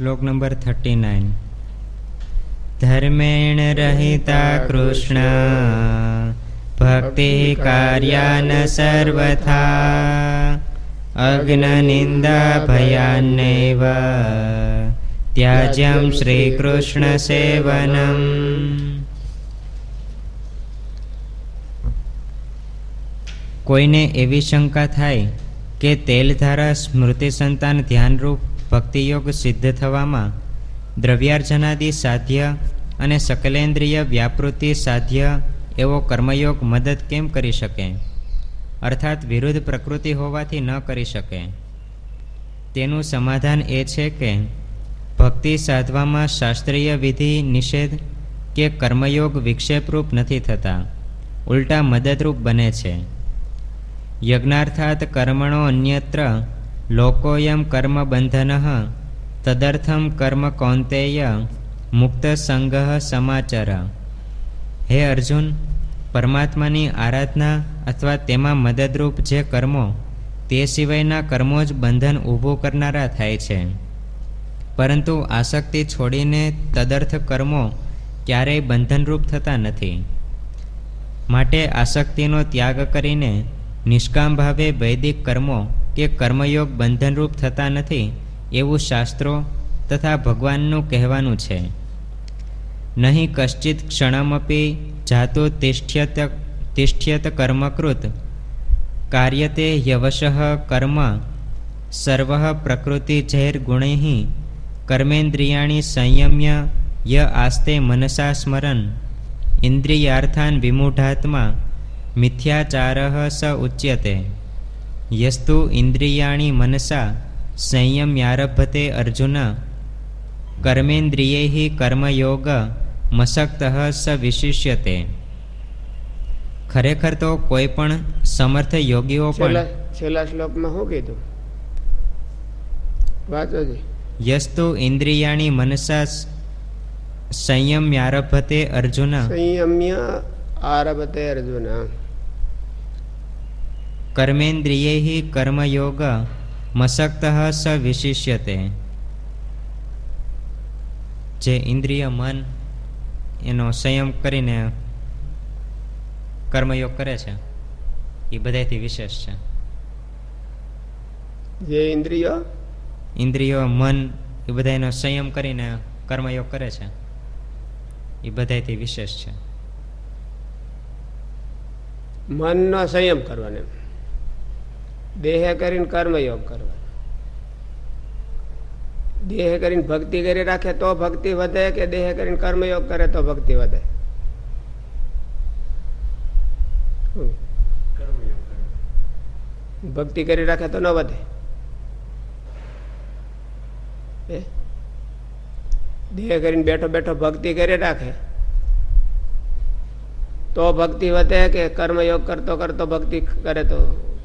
શ્લોક number thirty nine. ધર્મેણ રહિતા કૃષ્ણ, ભક્તિ કાર્યાન સર્વથા અગ્નિંદા ભયાન્નૈવ ત્યાજ્યમ શ્રી કૃષ્ણ સેવનમ. કોઈને એવી શંકા થાય કે તેલધારા સ્મૃતિ સંતાન ધ્યાનરૂપ ભક્તિયોગ સિદ્ધ થવામાં દ્રવ્યાર્જનાદિ સાધ્ય અને સકલેન્દ્રિય વ્યાપૃતિ સાધ્ય એવો કર્મયોગ મદદ કેમ કરી શકે? અર્થાત વિરુદ્ધ પ્રકૃતિ હોવાથી ન કરી શકે. તેનું સમાધાન એ છે કે ભક્તિ સાધવામાં શાસ્ત્રીય વિધિ, નિષેધ કે કર્મયોગ વિક્ષેપરૂપ નથી થતા. ઉલટા મદદરૂપ બને છે. યજ્ઞાર્થાત કર્મણો અન્યત્ર લોકોયમ કર્મ બંધન તદર્થમ કર્મ કૌંતેય મુક્ત સંગહ સમાચર હે અર્જુન પરમાત્માની આરાધના અથવા તેમાં મદદરૂપ જે કર્મો તે સિવાયના કર્મો જ બંધન ઊભું કરનારા થાય છે પરંતુ આસક્તિ છોડીને તદર્થ કર્મો ક્યારેય બંધનરૂપ થતા નથી માટે આસક્તિનો ત્યાગ કરીને નિષ્કામ ભાવે વૈદિક કર્મો કે કર્મયોગ બંધનરૂપ થતા નથી એવું શાસ્ત્રો તથા ભગવાનનું કહેવાનું છે. નહીં કશ્ચિત ક્ષણમપી જાતો તિષ્ઠ્યત તિષ્ઠ્યત કર્મકૃત કાર્યતે યવશ કર્મ સર્વ પ્રકૃતિ જૈર ગુણૈ કર્મેન્દ્રિયાણી સંયમ્ય ય આસ્તે મનસા સ્મરન ઇન્દ્રિયાર્થાન વિમૂઢાત્મા મિથ્યાચાર સ ઉચ્યતે. યસ્તુ ઇન્દ્રિયાણી મનસા સંયમ્યારભતે અર્જુન કર્મેન્દ્રિય કર્મયોગ મસક્ત સ વિશિષ્યતે. ખરેખર તો કોઈ પણ સમર્થ યોગીઓ પણ છેલ્લા શ્લોકમાં શું કીધું? વાંચો યસ્તુ ઇન્દ્રિયાણી મનસા સંયમ્યારભતે અર્જુન. સંયમ્ય આરભતે અર્જુન કર્મેન્દ્રિયૈ કર્મયોગ મસક્ત સ વિશિષ્યતે જે ઇન્દ્રિય મન એનો સંયમ કરીને કર્મયોગ કરે છે એ બધાથી વિશેષ છે જે ઇન્દ્રિય ઇન્દ્રિયો મન એ બધા એનો સંયમ કરીને કર્મયોગ કરે છે એ બધાથી વિશેષ છે મનનો સંયમ કરવાનો દેહે કરીને કર્મયોગ કરવાનો દેહ કરીને ભક્તિ કરી રાખે તો ભક્તિ વધે કે દેહ કરીને કર્મયોગ કરે તો ભક્તિ વધે ભક્તિ કરી રાખે તો ન વધે દેહ કરીને બેઠો બેઠો ભક્તિ કરી રાખે તો ભક્તિ વધે કે કર્મયોગ કરતો કરતો ભક્તિ કરે તો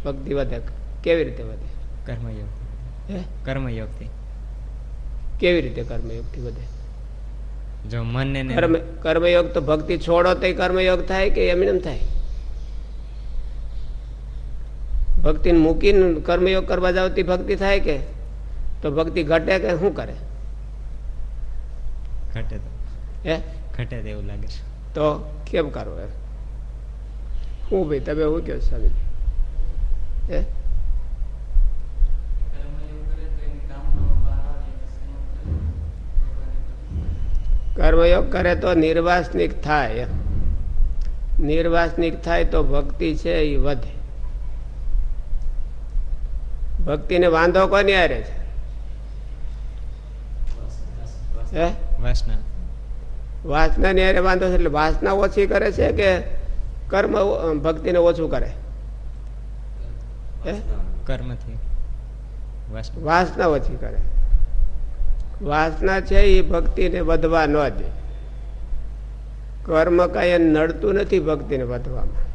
ભક્તિ વધે કેવી રીતે વધે? કર્મયોગ હે? કર્મયોગથી. કેવી રીતે કર્મયોગથી વધે? જો મનને કર્મ કર્મયોગ તો ભક્તિ છોડો તો કર્મયોગ થાય કે એમ એમ થાય? ભક્તિ મૂકીને કર્મયોગ કરવા જાવ તે ભક્તિ થાય કે? તો ભક્તિ ઘટે કે શું કરે? ઘટે તો. હે? ઘટે તો એવું લાગે છે. તો કેમ કરવું એમ? હું ભાઈ તમે શું કહો સ્વામી હે? કર્મયોગ કરે તો નિર્વાસનિક થાય. નિર્વાસનિક થાય તો ભક્તિ છે એ વધે. ભક્તિને વાંધો કોની આરે છે? વાસના વાસના. ની અરે વાંધો છે એટલે વાસના ઓછી કરે છે કે કર્મ ભક્તિને ઓછું કરે? કર્મથી. વાસના ઓછી કરે. વાસના છે એ ભક્તિને વધવા ન દે. કર્મ કાંઈ નડતું નથી ભક્તિને વધવામાં.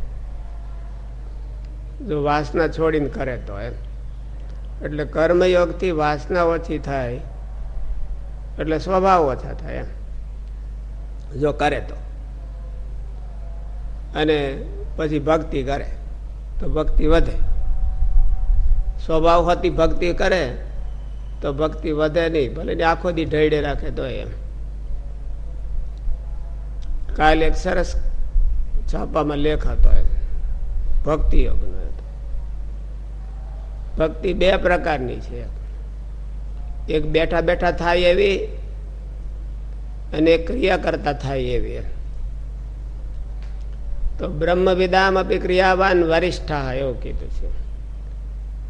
જો વાસના છોડીને કરે તો એમ. એટલે કર્મયોગથી વાસના ઓછી થાય, એટલે સ્વભાવ ઓછા થાય એમ. જો કરે તો. અને પછી ભક્તિ કરે, તો ભક્તિ વધે. સ્વભાવ હોતી ભક્તિ કરે તો ભક્તિ વધે નહીં. ભલે ને આખો દી ઢળે રાખે તો એમ. કાલે એક સરસ છાપામાં લેખ હતો ભક્તિ યોગનો ભક્તિ બે પ્રકારની છે. એક બેઠા બેઠા થાય એવી અને ક્રિયા કરતા થાય એવી તો બ્રહ્મ વિદામ અપી ક્રિયાવાન વરિષ્ઠ, એવું કીધું છે.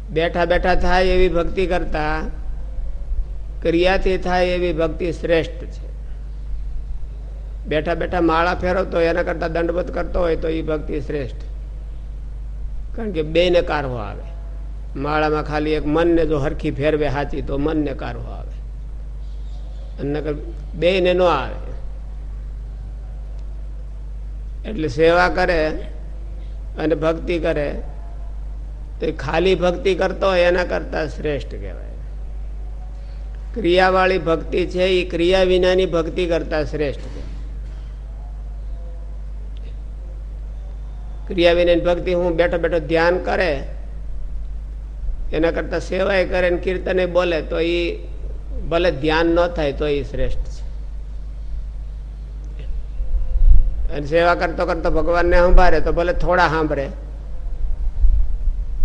બેઠા બેઠા થાય એવી ભક્તિ કરતા ક્રિયાથી થાય એવી ભક્તિ શ્રેષ્ઠ છે. બેઠા બેઠા માળા ફેરવતો હોય, એના કરતા દંડવત કરતો હોય તો એ ભક્તિ શ્રેષ્ઠ. કારણ કે બે ને કારવો આવે. માળામાં ખાલી એક મનને જો હરખી ફેરવે સાચી તો મનને કારવો આવે. અને બે ને ન આવે. એટલે સેવા કરે અને ભક્તિ કરે, તો ખાલી ભક્તિ કરતો હોય એના કરતા શ્રેષ્ઠ કહેવાય. ક્રિયાવાળી ભક્તિ છે એ ક્રિયા વિનાની ભક્તિ કરતા શ્રેષ્ઠ છે. ક્રિયા વિનાની ભક્તિ હું બેઠો બેઠો ધ્યાન કરે, એના કરતા સેવાય કરે ને કીર્તને બોલે, તો એ ભલે ધ્યાન ન થાય, તો એ શ્રેષ્ઠ છે. અને સેવા કરતો કરતો ભગવાનને સંભાળે તો ભલે થોડા સાંભળે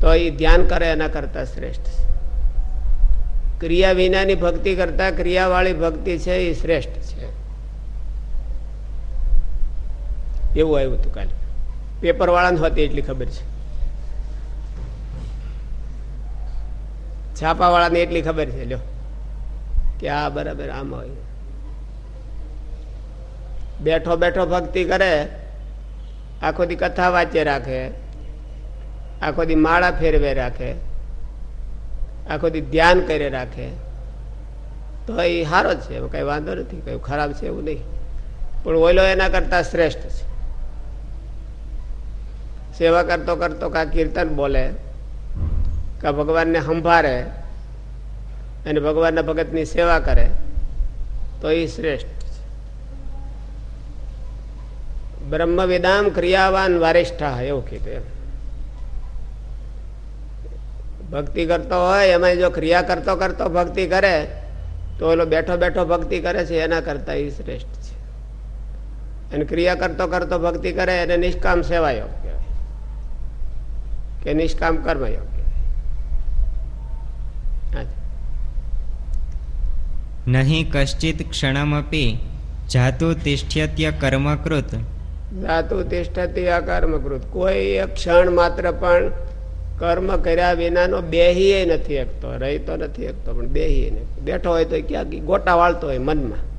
તો એ ધ્યાન કરે એના કરતા શ્રેષ્ઠ છે. ક્રિયા વિનાની ભક્તિ કરતા ક્રિયાવાળી ભક્તિ છે એ શ્રેષ્ઠ છે. એવું આવ્યું હતું કાલે. પેપર વાળાને હોતી એટલી ખબર છે. છાપા વાળાને એટલી ખબર છે, લ્યો. કે આ બરાબર આમ હોય. બેઠો બેઠો ભક્તિ કરે, આખો દી કથા વાંચે રાખે, આખો દી માળા ફેરવે રાખે. આખો દી ધ્યાન કરી રાખે, તો એ સારો જ છે. કઈ વાંધો નથી, કંઈ ખરાબ છે એવું નહીં. પણ ઓલો એના કરતા શ્રેષ્ઠ છે. સેવા કરતો કરતો કા કીર્તન બોલે, કા ભગવાનને સંભાળે, અને ભગવાનના ભગતની સેવા કરે, તો એ શ્રેષ્ઠ છે. બ્રહ્મ વિદામ ક્રિયાવાન વારિષ્ઠા એવું કીધું એમ. ભક્તિ કરતો હોય એમાં જો ક્રિયા કરતો કરતો ભક્તિ કરે તો એલો બેઠો બેઠો ભક્તિ કરે છે એના કરતા એ શ્રેષ્ઠ છે. અને ક્રિયા કરતો કરતો ભક્તિ કરે એને નિષ્કામ સેવાયોગ કહેવાય. કે નિષ્કામ કર્મયોગ નહીં કશ્ચિત ક્ષણમપી જાતુ તિષ્ઠ્યત્ય કર્મકૃત. જાતુ તિષ્ઠત્ય કર્મકૃત. કોઈ એક ક્ષણ માત્ર પણ કર્મ કર્યા વિનાનો બેહીએ નથી એકતો રહીતો નથી એકતો પણ બેહીએ નથી બેઠો હોય તો ક્યાંક ગોટા વાળતો હોય મનમાં.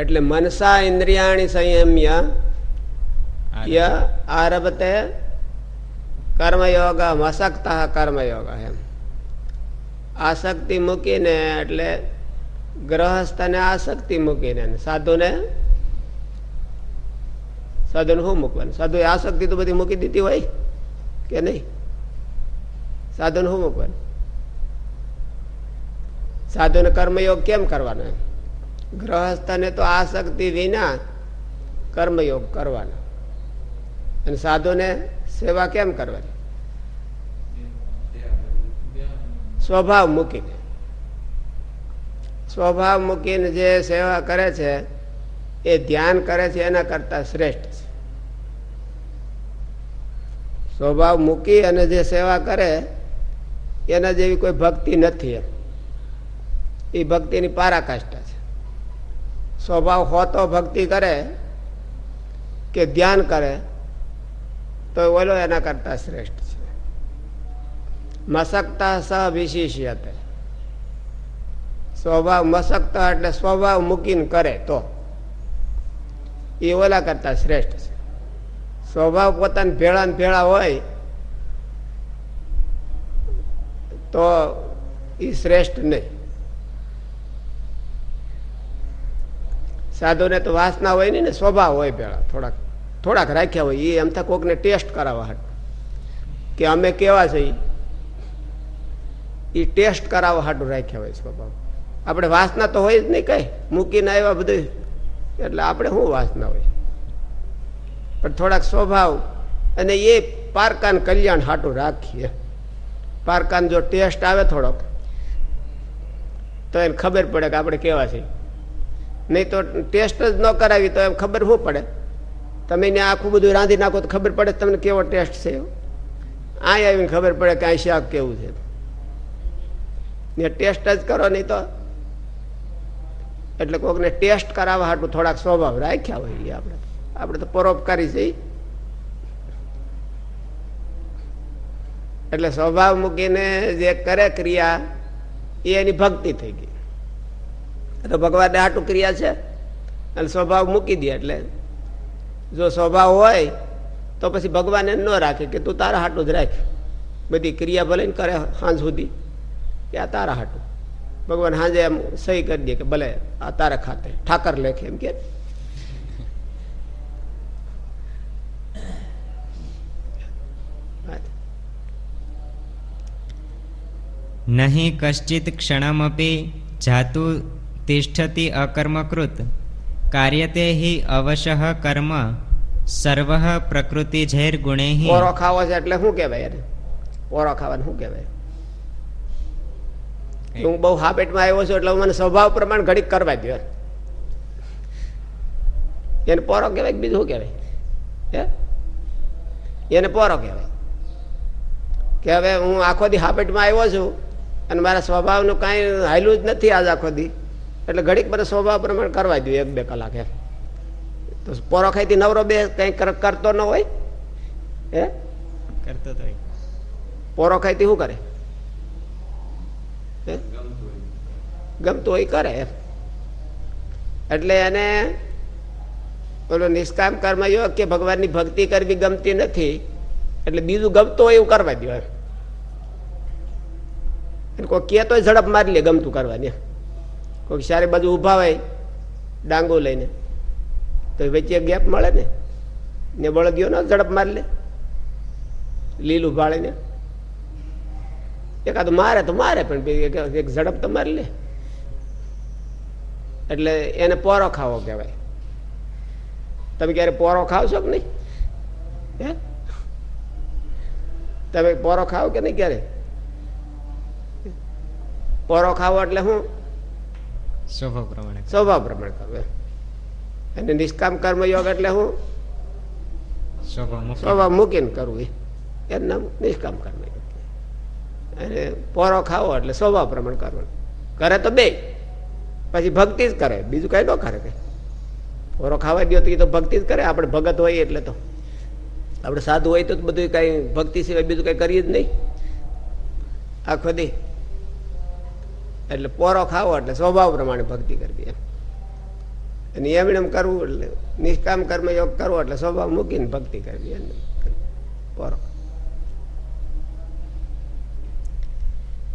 એટલે મનસા ઇન્દ્રિયાણી સંયમ્ય ય આરભતે કર્મયોગ મસકતા કર્મયોગ એમ. આસક્તિ મૂકીને એટલે ગ્રહસ્થને આસક્તિ મૂકીને સાધુને? સાધુને શું મૂકવાનું? સાધુ આસક્તિ તો બધી મૂકી દીધી હોય? કે નહીં? સાધુને શું મૂકવાનું સાધુને કર્મયોગ કેમ કરવાનો ગ્રહસ્થને તો આસક્તિ વિના કર્મયોગ કરવાનો. અને સાધુને સેવા કેમ કરવાની? સ્વભાવ મૂકીને. સ્વભાવ મૂકીને જે સેવા કરે છે, એ ધ્યાન કરે છે, એના કરતા શ્રેષ્ઠ છે. સ્વભાવ મૂકી અને જે સેવા કરે, એના જેવી કોઈ ભક્તિ નથી એમ. એ ભક્તિની પારાકાષ્ઠા છે. સ્વભાવ હોતો ભક્તિ કરે કે ધ્યાન કરે, તો ઓલો એના કરતા શ્રેષ્ઠ છે. મસકતા સ વિશિષ્યતે. સ્વભાવ મસકતા એટલે સ્વભાવ મૂકીને કરે તો. એ ઓલા કરતા શ્રેષ્ઠ છે. સ્વભાવ પોતાને ભેળા ને ભેળા હોય, તો એ શ્રેષ્ઠ નહીં. સાધુને તો વાસના હોય ને, સ્વભાવ હોય ભેળા, થોડાક થોડાક રાખ્યા હોય એ એમ કોકને ટેસ્ટ કરાવવા હાટ. કે અમે કેવા છીએ એ ટેસ્ટ કરાવવા હાટું રાખ્યા હોય સ્વભાવ. આપણે વાસના તો હોય જ નહીં કઈ. મૂકીને આવ્યા બધું એટલે આપણે શું વાસના હોય? પણ થોડાક સ્વભાવ. અને એ પારકાન કલ્યાણ હાટું રાખીએ. પારકાન જો ટેસ્ટ આવે થોડોક, તો એને ખબર પડે કે આપણે કેવા છીએ. નહીં તો ટેસ્ટ જ ન કરાવી તો એમ ખબર શું પડે? તમે ને આખું બધું રાંધી નાખો તો ખબર પડે તમને કેવો ટેસ્ટ છે અહીં આવીને ખબર પડે કે અહીં શાક કેવું છે. ને ટેસ્ટ જ કરો નહીં તો. એટલે કોકને ટેસ્ટ કરાવવા હાટું થોડાક સ્વભાવ રાખ્યા હોય એ આપણે. આપણે તો પરોપકારી છે. ઈ. એટલે સ્વભાવ મૂકીને જે કરે ક્રિયા, એ એની ભક્તિ થઈ ગઈ. તો ભગવાનને આટું ક્રિયા છે. અને સ્વભાવ મૂકી દે એટલે. જો સ્વભાવ હોય, તો પછી ભગવાન ન રાખે કે તું તારા હાટું જ રાખ. બધી ક્રિયા ભલે ને કરે સાંજ સુધી, કે આ તારા હાટું. ભગવાન સાંજે એમ સહી કરી દે કે ભલે આ તારા ખાતે. ઠાકર લેખે એમ કે. નહીં કશ્ચિત ક્ષણમપી જાતુ તિષ્ઠતિ અકર્મકૃત. કાર્યતે હિ અવશ કર્મ સર્વ પ્રકૃતિ ઝેર ગુણે ઓરો ખાવો છે એટલે શું કહેવાય એને? ઓરો ખાવાનું શું કહેવાય? હું બહુ હાબેટમાં આવ્યો છું એટલે મને સ્વભાવ પ્રમાણે ઘડીક કરવા દો એને પોરો કહેવાય કે બીજું શું કહેવાય? હે? એને પોરો કહેવાય. કે હવે હું આખો દી હાપેટમાં આવ્યો છું અને મારા સ્વભાવનું કાંઈ હાયલું જ નથી આજ આખો દી. એટલે ઘડીક મને સ્વભાવ પ્રમાણે કરવા દઉં એક બે કલાક એમ. તો પોરો ખાઈથી નવરો બે કંઈ કરતો ન હોય? હે? કરતો તો પોરો ખાઈથી શું કરે? ગમતું હોય કરે એમ. એટલે એને ઓલો નિષ્કામ કર્મ યોગ કે ભગવાનની ભક્તિ કરવી ગમતી નથી. એટલે બીજું ગમતું હોય એવું કરવા દો એમ. કોઈ કે તોય ઝડપ મારી લે ગમતું કરવાની. કોઈક સારી બાજુ ઊભા હોય, ડાંગો લઈને. તો વચ્ચે ગેપ મળે ને. ને બળદિયો ને, ઝડપ મારી લે. લીલું ભાળીને એકાદ મારે તો મારે, પણ એક ઝડપ તો મારી લે. એટલે એને પોરો ખાવો કહેવાય. તમે ક્યારે પોરો ખાવ છો કે નહીં? હે? તમે પોરો ખાવ કે નહીં ક્યારે? પોરો ખાવો એટલે શું સ્વભાવ પ્રમાણે સ્વભાવ પ્રમાણે કરવું એમ. અને નિષ્કામ કર્મ યોગ એટલે શું સ્વભાવ મૂકી સ્વભાવ મૂકીને કરવું એ એનું નામ નિષ્કામ કર્મ અને પોરો ખાવો એટલે સ્વભાવ પ્રમાણે કરવાનું. કરે તો બે. પછી ભક્તિ જ કરે. બીજું કઈ ન કરે કઈ પોરો ખાવા દો તો એ તો ભક્તિ જ કરે. આપણે ભગત હોય એટલે તો. આપણે સાધુ હોય તો બધું કઈ ભક્તિ સિવાય બીજું કઈ કરીએ જ નહીં. આખો દી. એટલે પોરો ખાવો એટલે સ્વભાવ પ્રમાણે ભક્તિ કરવી એમ. એમ કરવું એટલે નિષ્કામ કર્મયોગ કરવો એટલે સ્વભાવ મૂકીને ભક્તિ કરવી એમ. પોરો.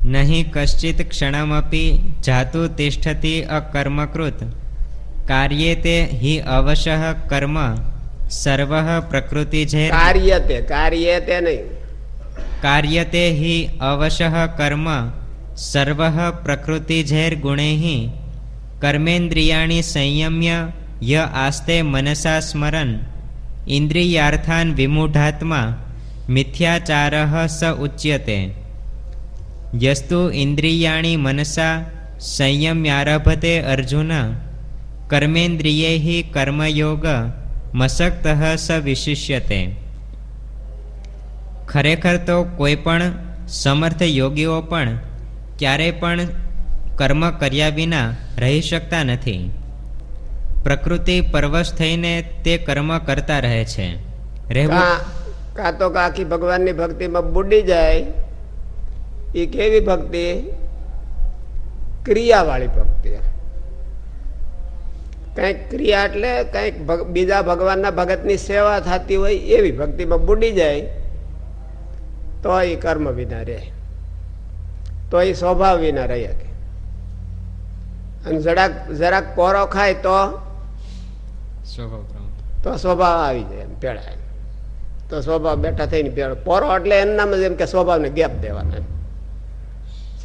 નહીં કશ્ચિત ક્ષણમપી જાતુ તિષ્ઠતી અકર્મકૃત. કાર્યે તે હિ અવશ કર્મ સર્વ પ્રકૃતિ જે કાર્ય તે કાર્ય તે નહીં. કાર્યતે હિ અવશ કર્મ સર્વ પ્રકૃતિ ઝેર ગુણે કર્મેન્દ્રિયાણી સંયમ્ય ય આસ્તે મનસા સ્મરન ઇન્દ્રિયાર્થાન વિમૂઢાત્મા મિથ્યાચાર સ ઉચ્યતે યસ્તુ ઇન્દ્રિયાણી મનસા સંયમ્યારભતે અર્જુન કર્મેન્દ્રિયૈ કર્મયોગ મસક્ત સ વિશિષ્યતે ખરેખર તો કોઈ સમર્થ યોગીઓ પણ ક્યારેય પણ કર્મ કર્યા વિના રહી શકતા નથી. પ્રકૃતિ પરવશ થઈને તે કર્મ કરતા રહે છે. રહેવું કાં તો આખી ભગવાનની ભક્તિમાં બુડી જાય, એ કેવી ભક્તિ? ક્રિયાવાળી ભક્તિ. કંઈક ક્રિયા એટલે કંઈક બીજા ભગવાનના ભગતની સેવા થતી હોય એવી ભક્તિમાં બુડી જાય, તો એ કર્મ વિના રહે. તો એ સ્વભાવ વિના રહી શકે અને જરાક જરાક પોરો ખાય તો સ્વભાવ તો સ્વભાવ આવી જાય એમ પેળાય તો સ્વભાવ બેઠા થઈને પેળો. પોરો એટલે એમનામાં એમ કે સ્વભાવને ગેપ દેવાનો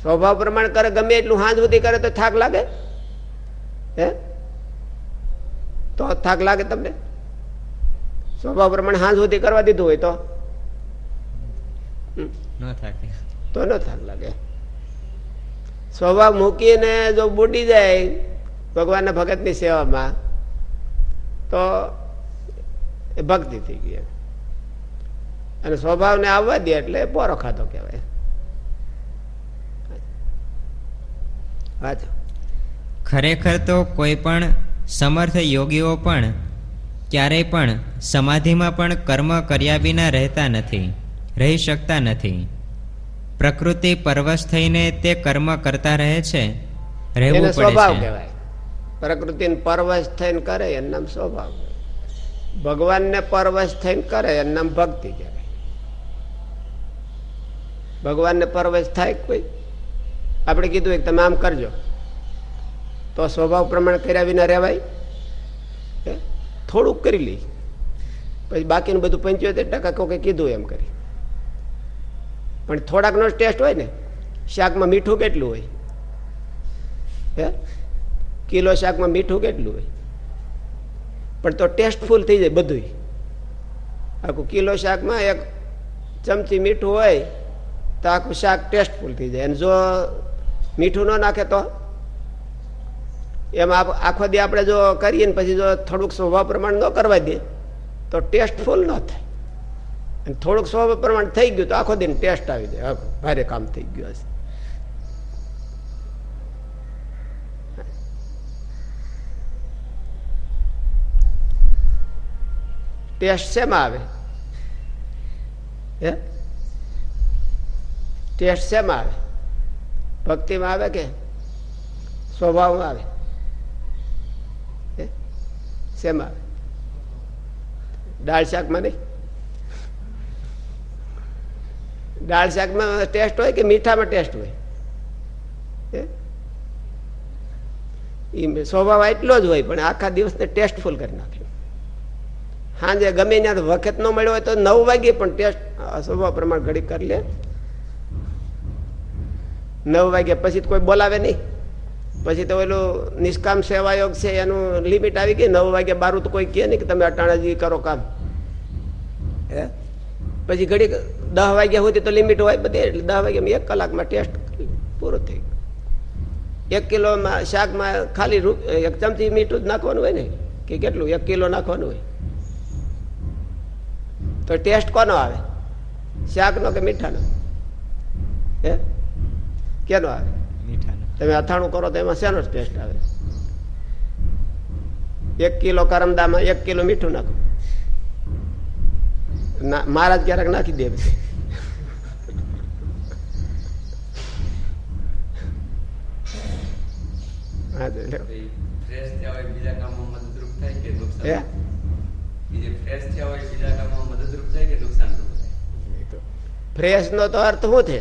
સ્વભાવ પ્રમાણે કરે ગમે એટલું હાંજ સુધી કરે તો થાક લાગે? હે? તો થાક લાગે તમને? સ્વભાવ પ્રમાણે હાંજ સુધી કરવા દીધું હોય તો? ન થાક. તો ન થાક લાગે. સ્વભાવ મૂકીને જો બુડી જાય ભગવાનના ભગતની સેવામાં, તો એ ભક્તિ થઈ ગઈ અને સ્વભાવને આવવા દે એટલે પોરો ખાતો કહેવાય. વાંચો. ખરેખર તો કોઈ પણ સમર્થ યોગીઓ પણ ક્યારેય પણ સમાધિમાં પણ કર્મ કર્યા વિના રહેતા નથી, રહી શકતા નથી. પ્રકૃતિ પરવશ થઈને તે કર્મ કરતા રહે છે? રહેવું પડે સ્વભાવ કહેવાય. પ્રકૃતિને પરવશ થઈને કરે એનું નામ સ્વભાવ ભગવાનને પરવશ થઈને કરે એનું નામ ભક્તિ કહેવાય. ભગવાનને પરવશ થાય કોઈ? આપણે કીધું કે તમે આમ કરજો. તો સ્વભાવ પ્રમાણે કર્યા વિના રહેવાય? થોડુંક કરી લઈ પછી બાકીનું બધું પંચોતેર ટકા કોઈ કીધું એમ કરી. પણ થોડાકનો ટેસ્ટ હોય ને, શાકમાં મીઠું કેટલું હોય? હે? કિલો શાકમાં મીઠું કેટલું હોય? પણ તો ટેસ્ટફુલ થઈ જાય બધું આખું કિલો શાકમાં એક ચમચી મીઠું હોય, તો આખું શાક ટેસ્ટફુલ થઈ જાય. અને જો મીઠું ન નાખે તો? એમ આખો દી આપણે જો કરીએ ને પછી જો થોડુંક સ્વભાવ પ્રમાણે ન કરવા દે, તો ટેસ્ટફુલ ન થાય. અને થોડુંક સ્વભાવ પ્રમાણે થઈ ગયું તો આખો દિન ટેસ્ટ આવી જાય. ભારે કામ થઈ ગયું હશે. ટેસ્ટ શેમાં આવે? હે? ટેસ્ટ શેમાં આવે? ભક્તિમાં આવે કે સ્વભાવમાં આવે? શેમાં આવે? દાળ શાકમાં નહીં? દાળ શાકમાં ટેસ્ટ હોય કે મીઠામાં ટેસ્ટ હોય? ઈ સ્વભાવ એટલો જ હોય, પણ આખા દિવસને ટેસ્ટફુલ કરી નાખ્યો. સાંજે ગમે ત્યાં વખત ન મળ્યો હોય તો નવ વાગે પણ ટેસ્ટ સ્વભાવ પ્રમાણે ઘડી કરી લે. નવ વાગ્યા પછી કોઈ બોલાવે નહીં. પછી તો પેલું નિષ્કામ સેવાયોગ છે, એનું લિમિટ આવી ગઈ, નવ વાગ્યા બારું તો કોઈ કહે નહીં કે તમે અટાણાજી કરો કામ. હે? પછી ઘડીક દસ વાગ્યા સુધી તો લિમિટ હોય બધી એટલે દસ વાગ્યામાં એક કલાકમાં ટેસ્ટ પૂરો થઈ એક કિલોમાં શાકમાં ખાલી એક ચમચી મીઠું જ નાખવાનું હોય ને કે કેટલું એક કિલો નાખવાનું હોય. તો ટેસ્ટ કોનો આવે? શાકનો કે મીઠાનો? હે? કેનો આવે? મીઠાનો. તમે અથાણું કરો તો એમાં શેનો ટેસ્ટ આવે? એક કિલો કરમદામાં એક કિલો મીઠું નાખો. ના મહારાજ ક્યારેક નાખી દે પછી. હા તો લ્યો. ફ્રેશ થયા હોય બીજા કામમાં મદદરૂપ થાય કે હે નુકસાન એ જે ફ્રેશ થયા હોય બીજા કામમાં મદદરૂપ થાય કે નુકસાનરૂપ થાય ફ્રેશ નો તો અર્થ શું છે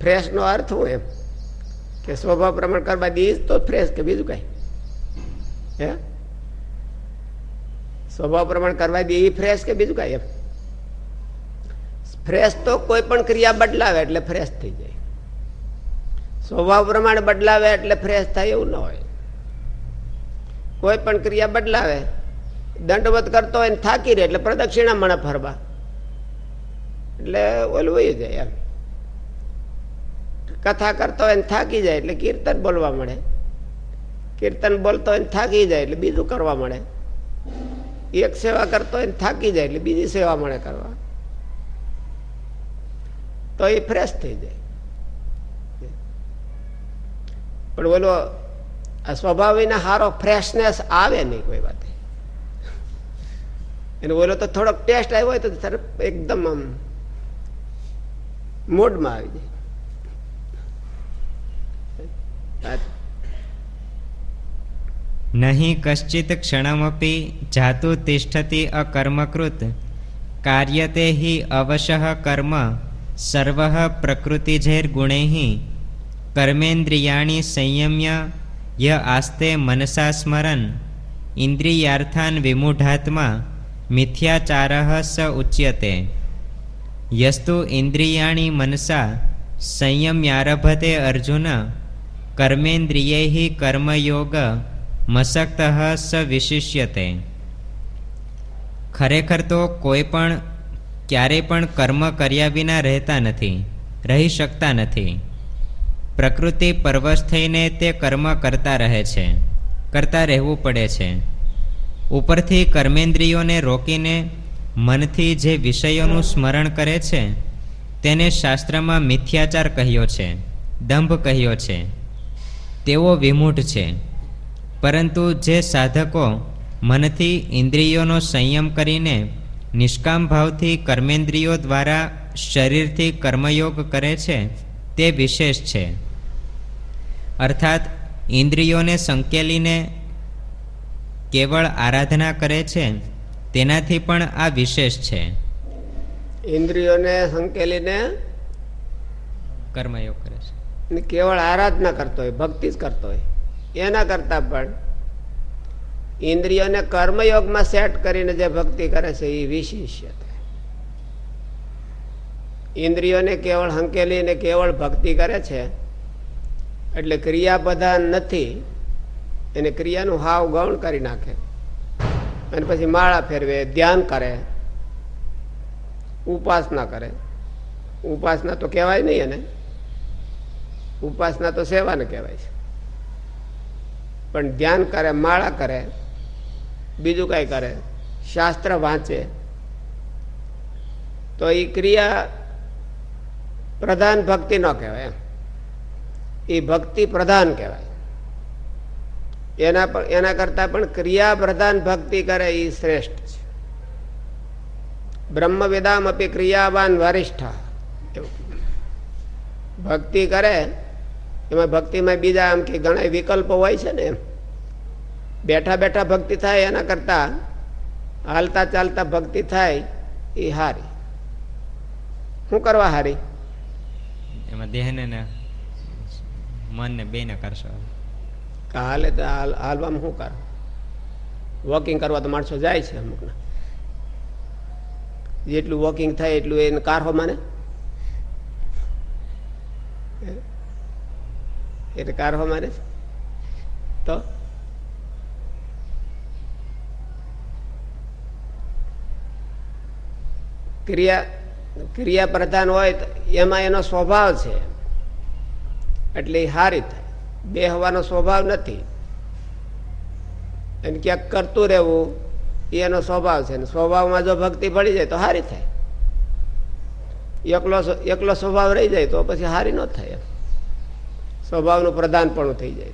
ફ્રેશ નો અર્થ શું એમ કે સ્વભાવ પ્રમાણે કરવા દઈશ તો ફ્રેશ કે બીજું કઈ હે સ્વભાવ પ્રમાણ કરવા દે એ ફ્રેશ કે બીજું કઈ ફ્રેશ તો કોઈ પણ ક્રિયા બદલાવે એટલે ફ્રેશ થઈ જાય. સ્વભાવ પ્રમાણે બદલાવે એટલે ફ્રેશ થાય એવું ન હોય. કોઈ પણ ક્રિયા બદલાવે, દંડવત કરતો હોય થાકી રહે એટલે પ્રદક્ષિણા મને ફરવા. એટલે ઓલું વહી જાય એમ. કથા કરતો હોય ને થાકી જાય એટલે કીર્તન બોલવા મળે. કીર્તન બોલતો હોય થાકી જાય એટલે બીજું કરવા મળે. એક સેવા કરતો હોય થાકી જાય એટલે બીજી સેવા મળે કરવા. તો એ ફ્રેશ થઈ જાય. પણ ઓલો આ સ્વભાવ વિના સારો ફ્રેશનેસ આવે નહીં કોઈ વાત. એને ઓલો તો થોડોક ટેસ્ટ આવ્યો હોય તો એકદમ આમ મોડમાં આવી જાય. નહીં કશ્ચિત ક્ષણમપી જાતુ તિષ્ઠતિ અકર્મકૃત કાર્યતે હિ અવશ કર્મ સર્વ પ્રકૃતિજૈર્ગુણૈ કર્મેન્દ્રિયાણી સંયમ્ય ય આસ્તે મનસા સ્મરન ઇન્દ્રિયાર્થાન વિમૂઢાત્મા મિથ્યાચાર સ ઉચ્યતે યસ્તુ ઇન્દ્રિયાણી મનસા સંયમ્યારભતે અર્જુન કર્મેન્દ્રિયૈ કર્મયોગ મસક્ત સ વિશિષ્યતે. ખરેખર તો કોઈ પણ ક્યારેય પણ કર્મ કર્યા વિના રહેતા નથી, રહી શકતા નથી. પ્રકૃતિ પરવશ થઈને તે કર્મ કરતા રહે છે, કરતા રહેવું પડે છે. ઉપરથી કર્મેન્દ્રિયોને રોકીને મનથી જે વિષયોનું સ્મરણ કરે છે, તેને શાસ્ત્રમાં મિથ્યાચાર કહ્યો છે, દંભ કહ્યો છે. તેઓ વિમૂઢ છે. પરંતુ જે સાધકો મનથી ઇન્દ્રિયોનો સંયમ કરીને નિષ્કામ ભાવથી કર્મેન્દ્રિયો દ્વારા શરીરથી કર્મયોગ કરે છે તે વિશેષ છે. અર્થાત ઇન્દ્રિયોને સંકેલીને કેવળ આરાધના કરે છે તેનાથી પણ આ વિશેષ છે. ઇન્દ્રિયોને સંકેલીને કર્મયોગ કરે છે. કેવળ આરાધના કરતો હોય ભક્તિ જ કરતો હોય. એના કરતા પણ ઇન્દ્રિયોને કર્મયોગમાં સેટ કરીને જે ભક્તિ કરે છે, એ વિશિષ્ય ઇન્દ્રિયોને કેવળ હંકેલીને કેવળ ભક્તિ કરે છે, એટલે ક્રિયાપ્રધાન નથી, એને ક્રિયાનું હાવ ગૌણ કરી નાખે. અને પછી માળા ફેરવે, ધ્યાન કરે, ઉપાસના કરે. ઉપાસના તો કહેવાય નહીં એને. ઉપાસના તો સેવાને કહેવાય છે. પણ ધ્યાન કરે, માળા કરે, બીજું કઈ કરે, શાસ્ત્ર વાંચે. તો એ ક્રિયા પ્રધાન ભક્તિ ન કહેવાય એમ. એ ભક્તિ પ્રધાન કહેવાય. એના પર, એના કરતા પણ ક્રિયા પ્રધાન ભક્તિ કરે એ શ્રેષ્ઠ છે. બ્રહ્મ વેદામ અપી ક્રિયાવાન વરિષ્ઠ. ભક્તિ કરે એમાં ભક્તિમાં બીજા આમ કે ઘણા વિકલ્પો હોય છે ને એમ. બેઠા બેઠા ભક્તિ થાય એના કરતા હાલતા ચાલતા ભક્તિ થાય એ હારી. શું કરવા હારી? એમાં દેહને ને મનને બેને કરશો. હાલે તો હાલ હાલવામાં શું કર? વોકિંગ કરવા તો માણસો જાય છે અમુકના. જેટલું વોકિંગ થાય એટલું એને કારહો માને. એટલે કારહો મારે? તો? ક્રિયા ક્રિયા પ્રધાન હોય તો એમાં એનો સ્વભાવ છે. એટલે હારી થાય. બેહવાનો સ્વભાવ નથી. અને ક્યાંક કરતું રહેવું એનો સ્વભાવ છે. સ્વભાવમાં જો ભક્તિ પડી જાય તો હારી થાય. એકલો એકલો સ્વભાવ રહી જાય તો પછી હારી ન થાય સ્વભાવનું પણ થઈ જાય.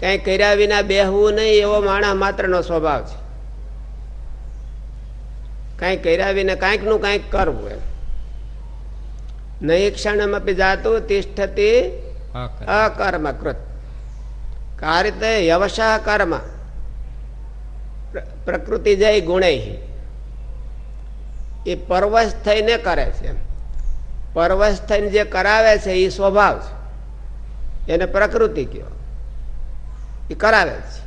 કઈ કર્યા વિના બેહવું નહીં એવો માણસ માત્રનો સ્વભાવ છે. કાંઈ કર્યા વિના કાંઈકનું કાંઈક કરવું એમ. નહીં ક્ષણમપી જાતું તિષ્ઠતી અકર્મ. કૃત કાર્યતે યવશા કર્મ. પ્રકૃતિ જય ગુણે એ પરવશ થઈને કરે છે પરવશ થઈને જે કરાવે છે એ સ્વભાવ છે. એને પ્રકૃતિ કયો એ કરાવે છે.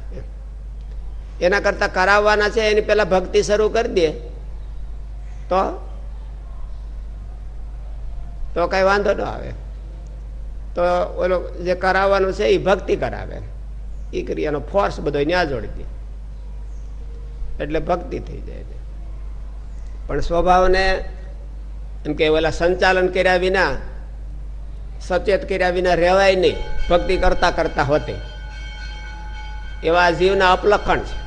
એના કરતા કરાવવાના છે, એની પેલા ભક્તિ શરૂ કરી દે. તો? તો કઈ વાંધો ન આવે. તો ઓલો જે કરાવવાનું છે એ ભક્તિ કરાવે. એ ક્રિયાનો ફોર્સ બધો ન્યા જોડી દે. એટલે ભક્તિ થઈ જાય. પણ સ્વભાવને એમ કે ઓલા સંચાલન કર્યા વિના, સચેત કર્યા વિના રહેવાય નહીં. ભક્તિ કરતા કરતા હોતે. એવા જીવના અપલખણ છે.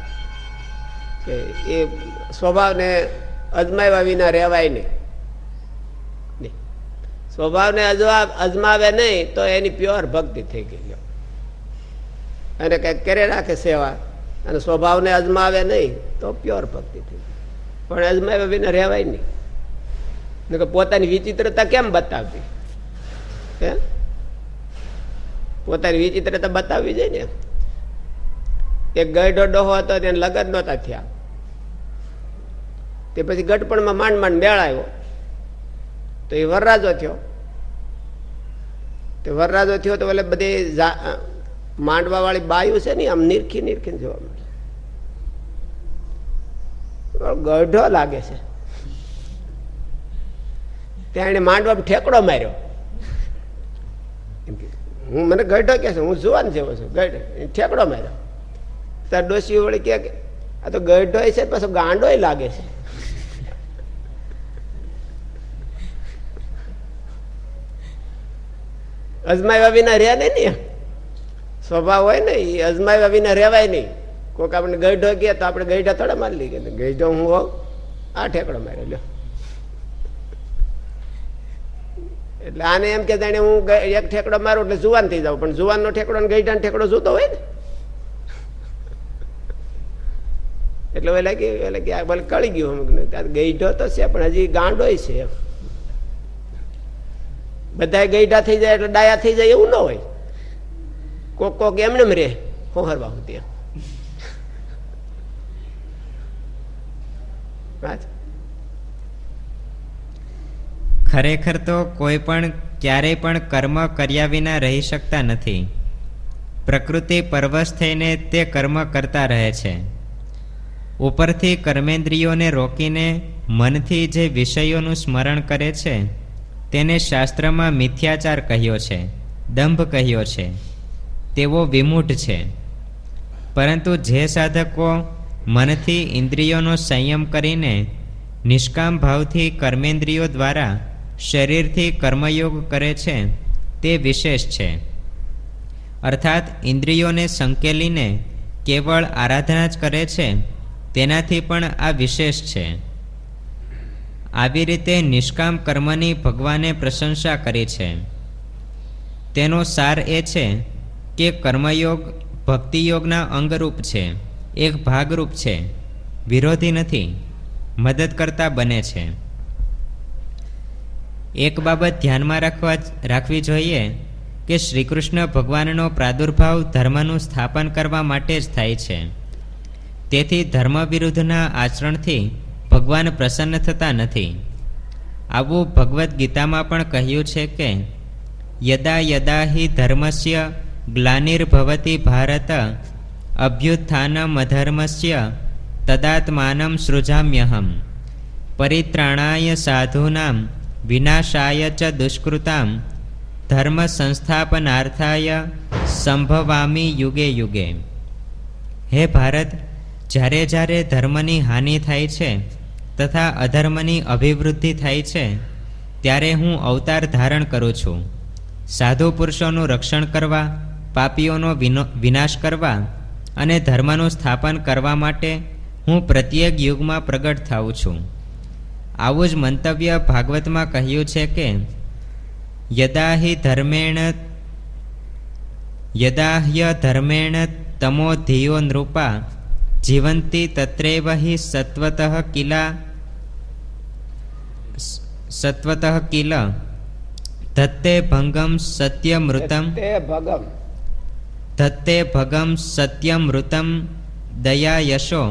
કે એ સ્વભાવને અજમાવ્યા વિના રહેવાય નહીં. સ્વભાવને અજમાવે નહીં તો એની પ્યોર ભક્તિ થઈ ગઈ અને કંઈક કરે રાખે સેવા, અને સ્વભાવને અજમાવે નહીં તો પ્યોર ભક્તિ થઈ ગઈ. પણ અજમાવ્યા વિના રહેવાય નહીં. પોતાની વિચિત્રતા કેમ બતાવવી? હે? પોતાની વિચિત્રતા બતાવવી જોઈએ ને? એક ગયઢો ડોહો હતો, તેને લગન નહોતા થયા. તે પછી ગટપણમાં માંડ માંડ મેળાયો તો એ વરરાજો થયો. તે વરરાજો થયો તો એટલે બધી માંડવા વાળી બાયું છે ને, આમ નિરખી નિરખી જોવા મળે ગઢો લાગે છે. ત્યાં એને માંડવામાં ઠેકડો માર્યો. હું મને ગઢો કે છે, હું જુવાન જેવો છું, ગઢ. ઠેકડો માર્યો. તાર ડોસી વળી કે, આ તો ગઢો છે, પાછો ગાંડો લાગે છે. અજમાવ્યા વિના રહ્યા નહીં ને સ્વભાવ હોય ને એ અજમાવ્યા વિના રહેવાય નહીં. કોઈક આપણે ગઈઢો ગયા તો આપણે ગઈઢા થોડા મારી લઈએ. ગઈઢો હું હોઉં, આ ઠેકડો માર્યો, લ્યો. એટલે આને એમ કે જાણે હું એક ઠેકડો મારું એટલે જુવાન થઈ જાઉં. પણ જુવાનનો ઠેકડો ને ગઈઢાનો ઠેકડો જોતો હોય ને. એટલે ઓલા કે એટલે કે ભલે કળી ગયું અમુક ગઈઢો તો છે, પણ હજી ગાંડો છે બધા ગઈઢા થઈ જાય એટલે ડાયા થઈ જાય એવું ન હોય. કોક કોક એમને રે હોહરવા ત્યાં ખરેખર તો કોઈ પણ ક્યારેય પણ કર્મ કર્યા વિના રહી શકતા નથી. પ્રકૃતિ પરવશ થઈને તે કર્મ કરતા રહે છે. ઉપરથી કર્મેન્દ્રિયોને રોકીને મનથી જે વિષયોનું સ્મરણ કરે છે, તેને શાસ્ત્રમાં મિથ્યાચાર કહ્યો છે, દંભ કહ્યો છે. તેવો વિમૂઢ છે. પરંતુ જે સાધકો મનથી ઇન્દ્રિયોનો સંયમ કરીને નિષ્કામ ભાવથી કર્મેન્દ્રિયો દ્વારા શરીરથી કર્મયોગ કરે છે, તે વિશેષ છે. અર્થાત, ઇન્દ્રિયોને સંકેલીને કેવળ આરાધના જ કરે છે, તેનાથી પણ આ વિશેષ છે. આવી રીતે નિષ્કામ કર્મની ભગવાને પ્રશંસા કરી છે. તેનો સાર એ છે કે કર્મયોગ ભક્તિયોગના અંગરૂપ છે, એક ભાગરૂપ છે, વિરોધી નથી, મદદ કરતા બને છે. એક બાબત ધ્યાનમાં રાખવા રાખવી જોઈએ કે શ્રી કૃષ્ણ ભગવાનનો પ્રાદુર્ભાવ ધર્મનું સ્થાપન કરવા માટે જ થાય છે. તેથી ધર્મ વિરુદ્ધના આચરણથી ભગવાન પ્રસન્ન થતા નથી. આવું ભગવદ્ ગીતામાં પણ કહ્યું છે કે, યદા યદા હિ ધર્મસ્ય ગ્લાનિર્ભવતી ભારત અભ્યુત્થાનમ અધર્મસ્ય તદાત્માનમ સૃજામ્યહમ પરિત્રાણાય સાધૂનામ વિનાશાય ચ દુષ્કૃતામ ધર્મ સંસ્થાપનાર્થાય સંભવામી યુગે યુગે હે ભારત જ્યારે જ્યારે ધર્મની હાનિ થાય છે તથા અધર્મની અભિવૃદ્ધિ થાય છે, ત્યારે હું અવતાર ધારણ કરું છું. સાધુ પુરુષોનું રક્ષણ કરવા, પાપીઓનો વિનાશ કરવા અને ધર્મનું સ્થાપન કરવા માટે હું પ્રત્યેક યુગમાં પ્રગટ થાઉં છું. આવું જ મંતવ્ય ભાગવતમાં કહ્યું છે કે યદા હિ ધર્મેણ યદા હ્ય ધર્મેણ તમો ધિયો નૃપા જીવંતી તત્રેવ હિ સત્વત કિલા સત્વત કિલ ધત્તે ભંગમ સત્યમૃતમ ભગમ. ધત્તે ભગમ સત્યમૃતમ દયા યશો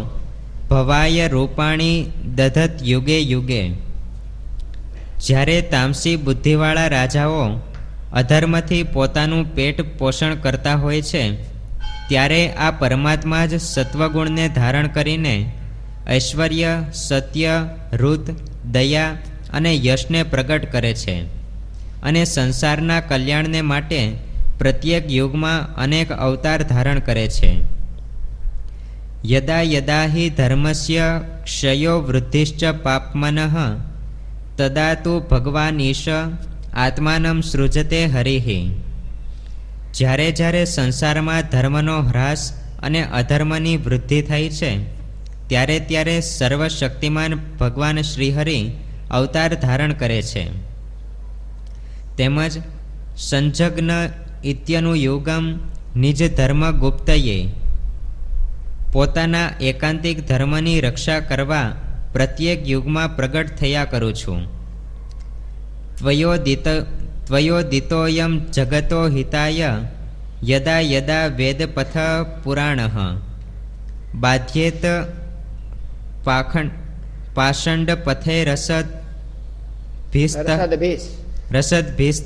ભવાય રૂપાણી દધત યુગે યુગે. જ્યારે તામસી બુદ્ધિવાળા રાજાઓ અધર્મથી પોતાનું પેટ પોષણ કરતા હોય છે, ત્યારે આ પરમાત્મા જ સત્વગુણને ધારણ કરીને ઐશ્વર્ય, સત્ય રુદ દયા અને યશને પ્રગટ કરે છે અને સંસારના કલ્યાણને માટે પ્રત્યેક યુગમાં અનેક અવતાર ધારણ કરે છે. યદા યદા હિ ધર્મસ્ય ક્ષયો વૃદ્ધિશ્ચ પાપમન તદા તુ ભગવાનીશ આત્માનમ સૃજતે હરિહિ જ્યારે જ્યારે સંસારમાં ધર્મનો હ્રાસ અને અધર્મની વૃદ્ધિ થાય છે, ત્યારે ત્યારે સર્વશક્તિમાન ભગવાન શ્રીહરિ અવતાર ધારણ કરે છે. તેમજ સંજગ્ન ઇત્યનું યુગમ નિજ ધર્મ ગુપ્તયે પોતાના એકાંતિક ધર્મની રક્ષા કરવા પ્રત્યેક યુગમાં પ્રગટ થયા કરું છું. ત્વયોદિત ત્વયોદિતોયમ જગતો હિતાય યદા યદા વેદપથ પુરાણ. બાધ્યેત પાખંડ પાષંડ પથે રસદ ભીસ્ત રસદ ભીસ્ત.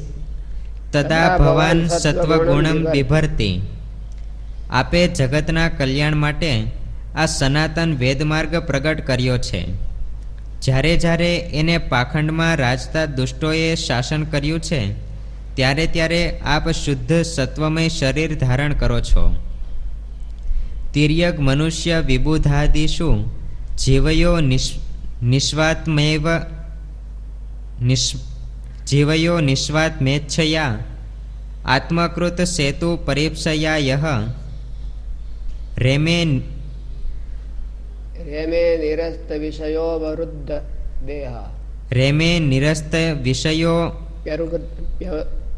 તદા ભવાન સત્વગુણમ બિભરતી આપે જગતના કલ્યાણ માટે આ સનાતન વેદમાર્ગ પ્રગટ કર્યો છે. જ્યારે જ્યારે એને પાખંડમાં રાજતા દુષ્ટોએ શાસન કર્યું છે, ત્યારે ત્યારે આપ શુદ્ધ સત્વમય શરીર ધારણ કરો છો. તિર્યક મનુષ્ય વિબુધાદિશુ જીવયો નિસ્વાત્મેવ જીવયો નિસ્વાત્મેચ્છયા, આત્મકૃત સેતુ પરીપ્સયા યહ રેમે રેમે નિરસ્ત વિષયો વરુદ્ધ દેહ રેમે નિરસ્ત વિષયો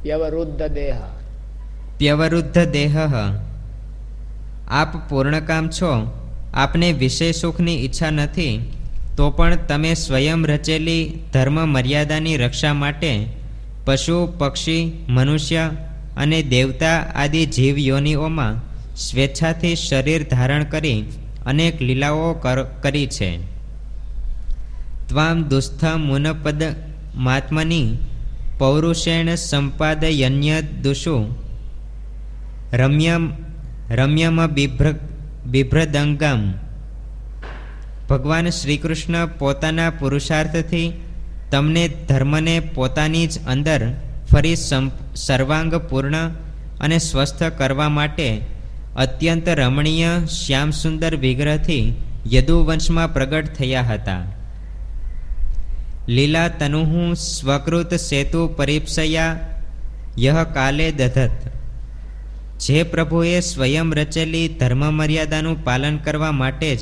વ્યવરુદ્ધ દેહ પ્યવરુદ્ધ દેહ આપ પૂર્ણકામ છો? આપને વિષય સુખની ઈચ્છા નથી? તો પણ તમે સ્વયં રચેલી ધર્મ મર્યાદાની રક્ષા માટે પશુ પક્ષી મનુષ્ય અને દેવતા આદિ જીવ યોનિઓમાં સ્વેચ્છાથી શરીર ધારણ કરી અનેક લીલાઓ કરી છે. ત્વામ દુસ્થ મુનપદ માત્મની પૌરુષેણ સંપાદયન્ય દુષુ. રમ્યમ રમ્યમ બિભ્ર, બિભ્રદંગમ. ભગવાન શ્રી કૃષ્ણ પોતાના પુરુષાર્થથી તમને ધર્મને પોતાની જ અંદર ફરી સર્વાંગ પૂર્ણ અને સ્વસ્થ કરવા માટે અત્યંત રમણીય શ્યામસુંદર વિગ્રહથી યદુવંશમાં પ્રગટ થયા હતા. લીલા તનુહુ સ્વકૃત સેતુ પરીપ્સયા, યહ કાલે દધત. જે પ્રભુએ સ્વયં રચેલી ધર્મ મર્યાદાનું પાલન કરવા માટે જ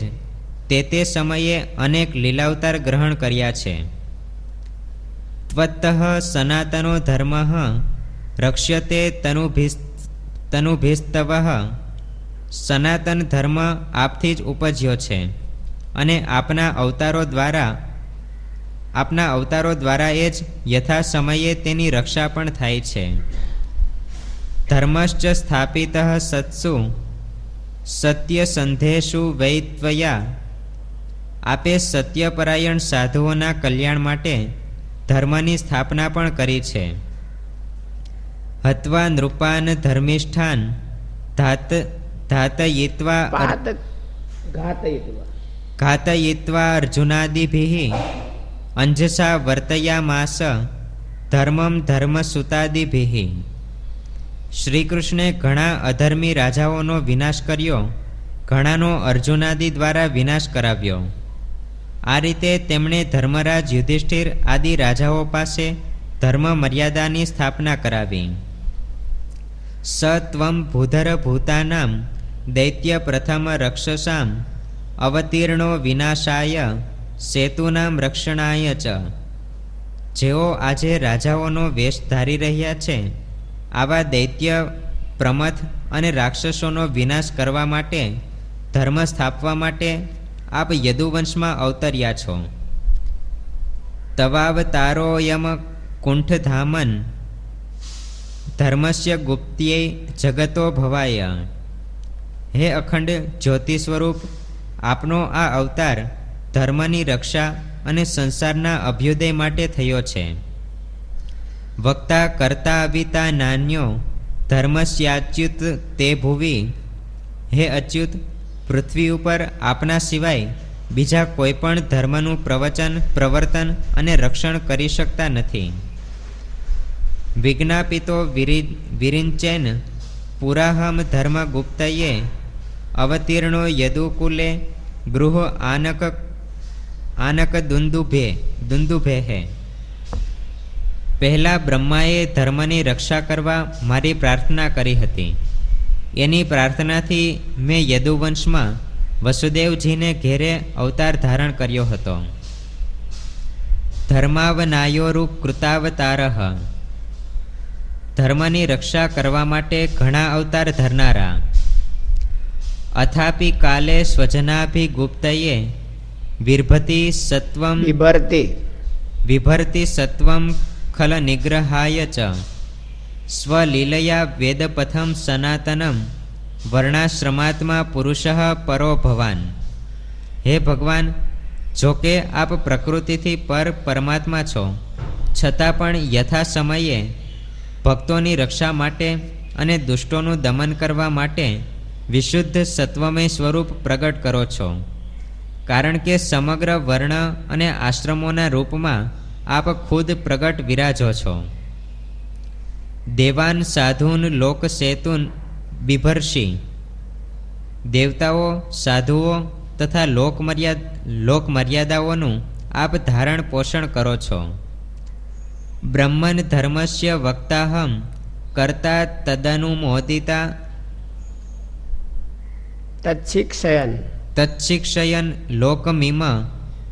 તે તે સમયે અનેક લીલાવતાર ગ્રહણ કર્યા છે. ત્વત્ત સનાતનો ધર્મ રક્ષ્યતે તનુભિસ્ત, તનુભિસ્તવ સનાતન ધર્મ આપથી જ ઉપજ્યો છે અને આપના અવતારો દ્વારા, આપના અવતારો દ્વારા એ જ યથા સમયે તેની રક્ષા પણ થાય છે. ધર્મશ્ચ સ્થાપિત સત્સુ સત્યસંધેષુ વૈત્વયા, આપે સત્યપરાયણ સાધુઓના કલ્યાણ માટે ધર્મની સ્થાપના પણ કરી છે. હત્વા નૃપાન ધર્મિષ્ઠાન, ધાત ધાતયિત્વા ઘાતયિત્વા. અર્જુનાદિભિઃ અંજસા વર્તયામાસ ધર્મમ ધર્મસુતાદિભિઃ. શ્રી કૃષ્ણે ઘણા અધર્મી રાજાઓનો વિનાશ કર્યો ઘણાનો અર્જુનાદિ દ્વારા વિનાશ કરાવ્યો. આ રીતે તેમણે ધર્મરાજ યુધિષ્ઠિર આદિ રાજાઓ પાસે ધર્મ મર્યાદાની સ્થાપના કરાવી. સ ત્વમ ભૂધર ભૂતાનામ દૈત્ય પ્રથમ રક્ષસામ, અવતીર્ણો વિનાશાય, સેતુનામ રક્ષણાય ચ. જેઓ આજે રાજાઓનો વેશ ધારી રહ્યા છે, આવા દૈત્ય, પ્રમથ અને રાક્ષસોનો વિનાશ કરવા માટે, ધર્મ સ્થાપવા માટે આપ યદુવંશમાં અવતર્યા છો. તવાવતારોયમ કુંઠધામન, ધર્મસ્ય ગુપ્ત્યે જગતો ભવાય. હે અખંડ જ્યોતિ સ્વરૂપ આપનો આ અવતાર ધર્મની રક્ષા અને સંસારના અભ્યુદય માટે થયો છે. વક્તા કરતા અવિતા નાન્યો, ધર્મસ્યાચ્યુત તે ભુવી. હે અચ્યુત, પૃથ્વી ઉપર આપના સિવાય બીજા કોઈ પણ ધર્મનું પ્રવચન, પ્રવર્તન અને રક્ષણ કરી શકતા નથી. વિજ્ઞાપિતો વિરિંચેન પુરાહમ ધર્મગુપ્તયે અવતીર્ણો યદુકુલે, ગૃહ આનક આનક દુંદુભે દુંદુભે હે. પહેલાં બ્રહ્માએ ધર્મની રક્ષા કરવા મારી પ્રાર્થના કરી હતી. એની પ્રાર્થનાથી મેં યદુવંશમાં વસુદેવજીને ઘેરે અવતાર ધારણ કર્યો હતો. ધર્માવનાયોરૂપ કૃતાવતારહ ધર્મની રક્ષા કરવા માટે ઘણા અવતાર ધરનારા. અથાપી કાલે સ્વજનાભિગુપ્તયે વિર્ભતી સત્વમ વિભરતી વિભરતી સત્વમ ખલ નિગ્રહાય ચ સ્વલીલયા વેદપથમ સનાતનમ વર્ણાશ્રમાત્મા પુરુષ પરો ભવાન હે ભગવાન જોકે આપ પ્રકૃતિથી પર પરમાત્મા છો છતાં પણ યથા સમયે ભક્તોની રક્ષા માટે અને દુષ્ટોનું દમન કરવા માટે વિશુદ્ધ સત્વમય સ્વરૂપ પ્રગટ કરો છો. કારણ કે સમગ્ર વર્ણ અને આશ્રમોના રૂપમાં આપ ખુદ પ્રગટ વિરાજો છો. દેવાન સાધુન લોક સેતુન બિભર્ષી દેવતાઓ, સાધુઓ તથા લોક લોકમર્યાદાઓનું લોક મર્યાદાઓનું આપ ધારણ પોષણ કરો છો. બ્રહ્મન ધર્મસ્ય વક્તાહમ કરતા તદનુમોદિતા તચ્છિક્ષયન લોકમિમ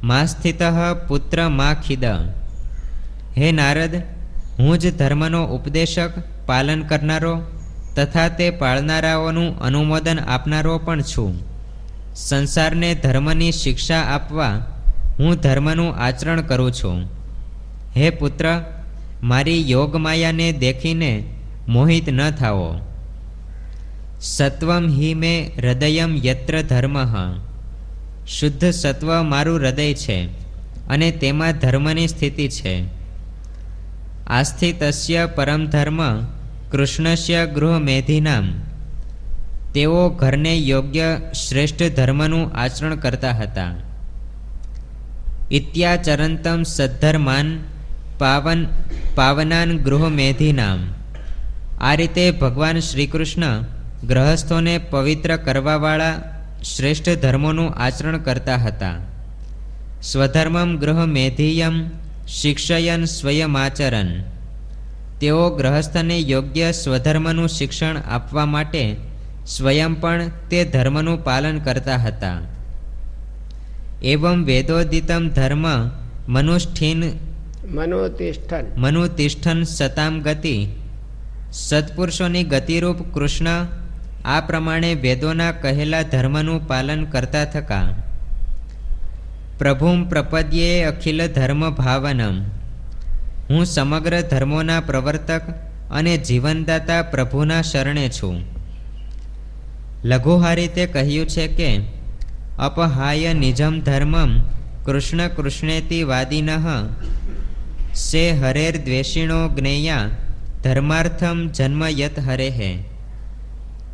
મા સ્થિત પુત્ર મા ખિદ હે નારદ હું જ ધર્મનો ઉપદેશક પાલન કરનારો તથા તે પાળનારાઓનું અનુમોદન આપનારો પણ છું સંસારને ધર્મની શિક્ષા આપવા હું ધર્મનું આચરણ કરું છું હે પુત્ર મારી યોગમાયાને દેખીને મોહિત ન થાઓ સત્વમ હિ મે હૃદયમ યત્ર ધર્મ શુદ્ધ સત્વ મારું હૃદય છે અને તેમાં ધર્મની સ્થિતિ છે। આસ્થિતસ્ય પરમ ધર્મ, કૃષ્ણસ્ય ગૃહ મેધિનામ। તેઓ ઘરને યોગ્ય શ્રેષ્ઠ ધર્મનું આચરણ કરતા હતા। ઇત્યાચરંતમ સદ્ધર્માન પાવન, પાવનાન ગૃહ મેધિનામ। આ રીતે ભગવાન શ્રીકૃષ્ણ ગ્રહસ્થોને પવિત્ર કરવાવાળા શ્રેષ્ઠ ધર્મોનું આચરણ કરતા હતા. સ્વધર્મમ ગૃહ મેધિયમ શિક્ષયન સ્વયમાચરન. તેઓ ગ્રહસ્થને યોગ્ય સ્વધર્મનું શિક્ષણ આપવા માટે સ્વયં પણ તે ધર્મનું પાલન કરતા હતા. એવમ વેદોદિતમ ધર્મ મનુષ્ઠિન મનુતિષ્ઠન. મનુતિષ્ઠન સતામ ગતિ. સત્પુરુષોની ગતિરૂપ કૃષ્ણ આ પ્રમાણે વેદોના કહેલા ધર્મનું પાલન કરતા થકા. પ્રભુમ પ્રપદ્યે અખિલ ધર્મ ભાવનમ. હું સમગ્ર ધર્મોના પ્રવર્તક અને જીવનદાતા પ્રભુના શરણે છું. લઘુહારીતે કહ્યું છે કે, અપહાય નિજમ ધર્મમ કૃષ્ણ કૃષ્ણેતિ વાદિન. સે હરેર દ્વેષિણો જ્ઞેયા ધર્માર્થમ જન્મ યત હરેહે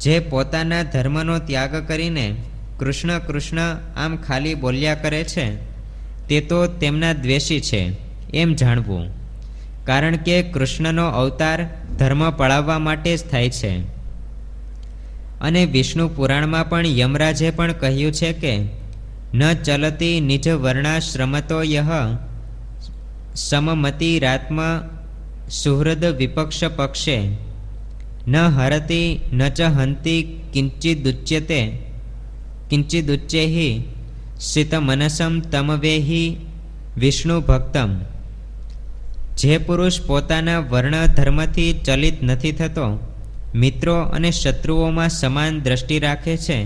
જે પોતાના ધર્મનો ત્યાગ કરીને કૃષ્ણ કૃષ્ણ આમ ખાલી બોલ્યા કરે છે, તે તો તેમના દ્વેષી છે, એમ જાણવું. કારણ કે કૃષ્ણનો અવતાર ધર્મ પળાવવા માટે જ થાય છે. અને વિષ્ણુ પુરાણમાં પણ યમરાજે પણ કહ્યું છે કે, ન ચલતી નિજ વર્ણાશ્રમતો યહ સમમતી રાત્મ સુહૃદ વિપક્ષ પક્ષે ન હરતી, ન ચ હંતી કિંચિદુચ્યતે કિંચિદુચ્ચૈ શિતમનસમ તમવેહી વિષ્ણુ ભક્તમ. જે પુરુષ પોતાના વર્ણ ધર્મથી ચલિત નથી થતો, મિત્રો અને શત્રુઓમાં સમાન દ્રષ્ટિ રાખે છે,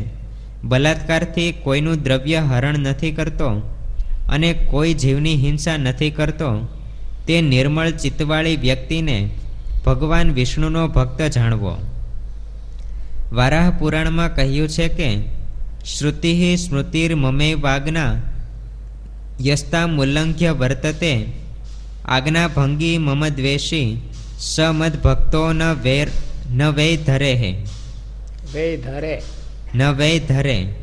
બલાત્કારથી કોઈનું દ્રવ્ય હરણ નથી કરતો અને કોઈ જીવની હિંસા નથી કરતો, તે નિર્મળ ચિત્તવાળી વ્યક્તિને ભગવાન વિષ્ણુનો ભક્ત જાણવો. વારાહ પુરાણમાં કહ્યું છે કે શ્રુતિ સ્મૃતિર મમે વાજ્ઞા યસ્તા મુલ્લંઘ્ય વર્તતે આજ્ઞા ભંગી મમ દ્વેષી સ મદ ભક્તો ન વેર ન વૈ ધરે હે. વૈ ધરે. ન વૈ ધરે.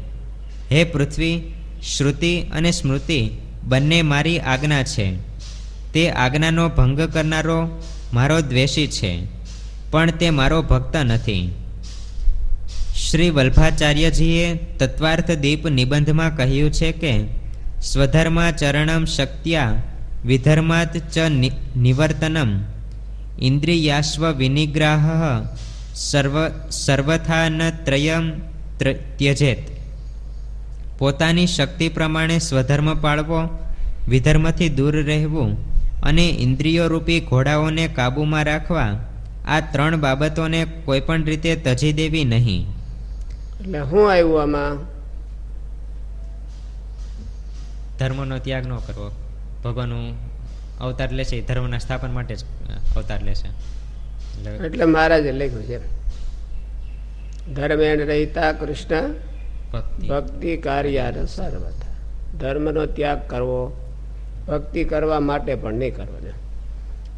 હે પૃથ્વી શ્રુતિ અને સ્મૃતિ બંને મારી આજ્ઞા છે. તે આજ્ઞાનો ભંગ કરનારો મારો દ્વેષી છે, પણ તે મારો ભક્ત નથી. શ્રી વલ્ભાચાર્યજીએ તત્વાર્થ દીપ નિબંધમાં કહ્યું છે કે સ્વધર્માચરણમ શક્ત્યા, વિધર્માત ચ નિવર્તનમ, ઇન્દ્રિયાશ્વ વિનિગ્રાહ, સર્વ સર્વથા ન ત્રયમ ત્યજેત. પોતાની શક્તિ પ્રમાણે સ્વધર્મ પાળવો, વિધર્મથી દૂર રહેવું અને ઇન્દ્રિયોરૂપી ઘોડાઓને કાબૂમાં રાખવા આ ત્રણ બાબતોને કોઈપણ રીતે તજી દેવી નહીં. એટલે હું આવ્યું આમાં? ધર્મનો ત્યાગ ન કરવો. ભગવાનનું અવતાર લેશે ધર્મના સ્થાપન માટે જ અવતાર લેશે એટલે એટલે મહારાજે લખ્યું છે ધર્મેણ રહિતા કૃષ્ણ ભક્તિ. ભક્તિ કાર્ય સર્વથા. ધર્મનો ત્યાગ કરવો ભક્તિ કરવા માટે પણ નહીં કરવાના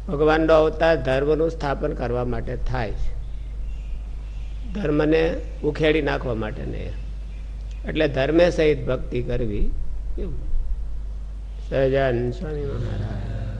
ભગવાનનો અવતાર ધર્મનું સ્થાપન કરવા માટે થાય છે. ધર્મને ઉખેડી નાખવા માટે નહીં. એટલે ધર્મે સહિત ભક્તિ કરવી એવું. સહજાન સ્વામી મહારાજ.